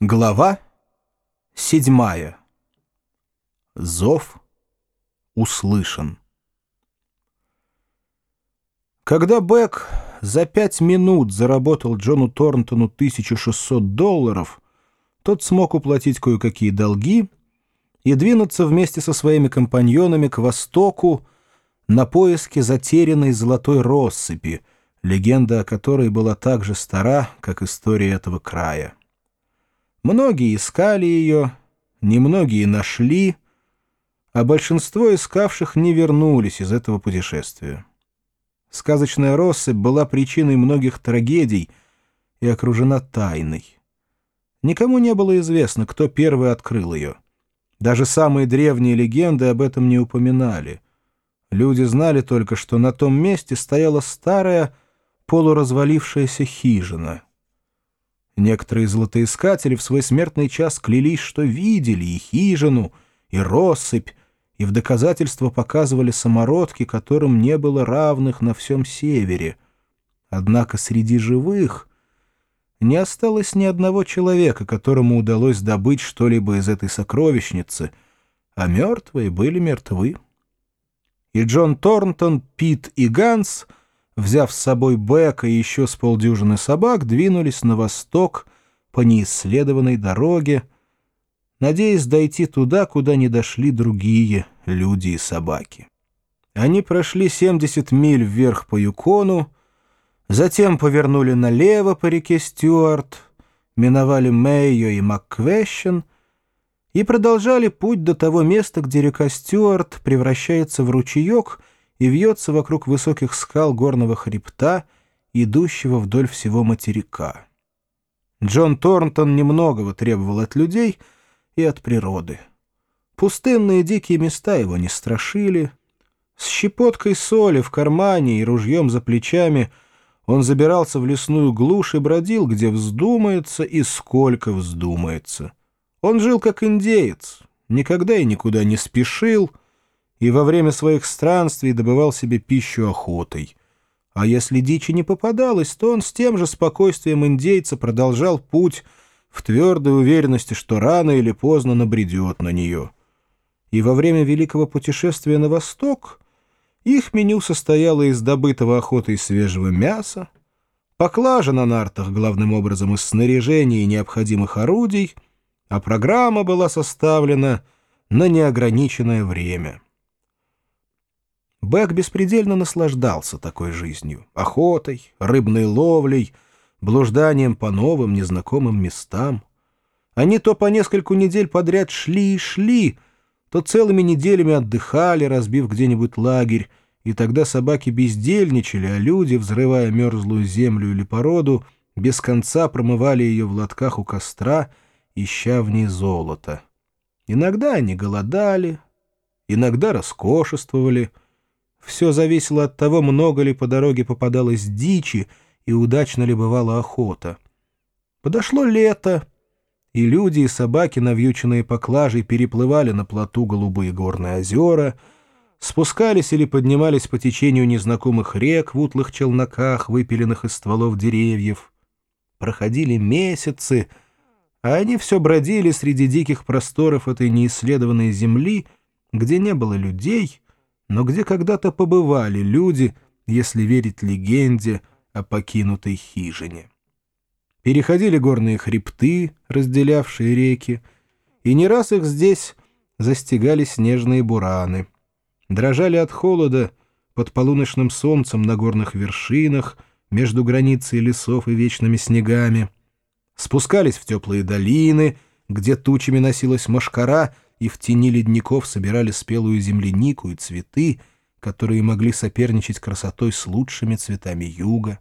Глава седьмая. Зов услышан. Когда Бэк за пять минут заработал Джону Торнтону 1600 долларов, тот смог уплатить кое-какие долги и двинуться вместе со своими компаньонами к востоку на поиски затерянной золотой россыпи, легенда о которой была так же стара, как история этого края. Многие искали ее, немногие нашли, а большинство искавших не вернулись из этого путешествия. Сказочная россыпь была причиной многих трагедий и окружена тайной. Никому не было известно, кто первый открыл ее. Даже самые древние легенды об этом не упоминали. Люди знали только, что на том месте стояла старая полуразвалившаяся хижина — Некоторые золотоискатели в свой смертный час клялись, что видели и хижину, и россыпь, и в доказательство показывали самородки, которым не было равных на всем севере. Однако среди живых не осталось ни одного человека, которому удалось добыть что-либо из этой сокровищницы, а мертвые были мертвы. И Джон Торнтон, Пит и Ганс — взяв с собой Бека и еще с полдюжины собак, двинулись на восток по неисследованной дороге, надеясь дойти туда, куда не дошли другие люди и собаки. Они прошли 70 миль вверх по Юкону, затем повернули налево по реке Стюарт, миновали Мэйо и Макквещен и продолжали путь до того места, где река Стюарт превращается в ручеек — и вьется вокруг высоких скал горного хребта, идущего вдоль всего материка. Джон Торнтон немногого требовал от людей и от природы. Пустынные дикие места его не страшили. С щепоткой соли в кармане и ружьем за плечами он забирался в лесную глушь и бродил, где вздумается и сколько вздумается. Он жил как индеец, никогда и никуда не спешил — и во время своих странствий добывал себе пищу охотой. А если дичи не попадалось, то он с тем же спокойствием индейца продолжал путь в твердой уверенности, что рано или поздно набредет на нее. И во время великого путешествия на восток их меню состояло из добытого охотой свежего мяса, поклажа на нартах главным образом из снаряжения и необходимых орудий, а программа была составлена на неограниченное время. Бэк беспредельно наслаждался такой жизнью, охотой, рыбной ловлей, блужданием по новым незнакомым местам. Они то по нескольку недель подряд шли и шли, то целыми неделями отдыхали, разбив где-нибудь лагерь, и тогда собаки бездельничали, а люди, взрывая мерзлую землю или породу, без конца промывали ее в лотках у костра, ища в ней золото. Иногда они голодали, иногда роскошествовали — все зависело от того, много ли по дороге попадалось дичи и удачно ли бывала охота. Подошло лето, и люди и собаки, навьюченные поклажей, переплывали на плоту голубые горные озера, спускались или поднимались по течению незнакомых рек в утлых челноках, выпиленных из стволов деревьев. Проходили месяцы, а они все бродили среди диких просторов этой неисследованной земли, где не было людей — но где когда-то побывали люди, если верить легенде о покинутой хижине. Переходили горные хребты, разделявшие реки, и не раз их здесь застигали снежные бураны. Дрожали от холода под полуночным солнцем на горных вершинах, между границей лесов и вечными снегами. Спускались в теплые долины, где тучами носилась мошкара — и в тени ледников собирали спелую землянику и цветы, которые могли соперничать красотой с лучшими цветами юга.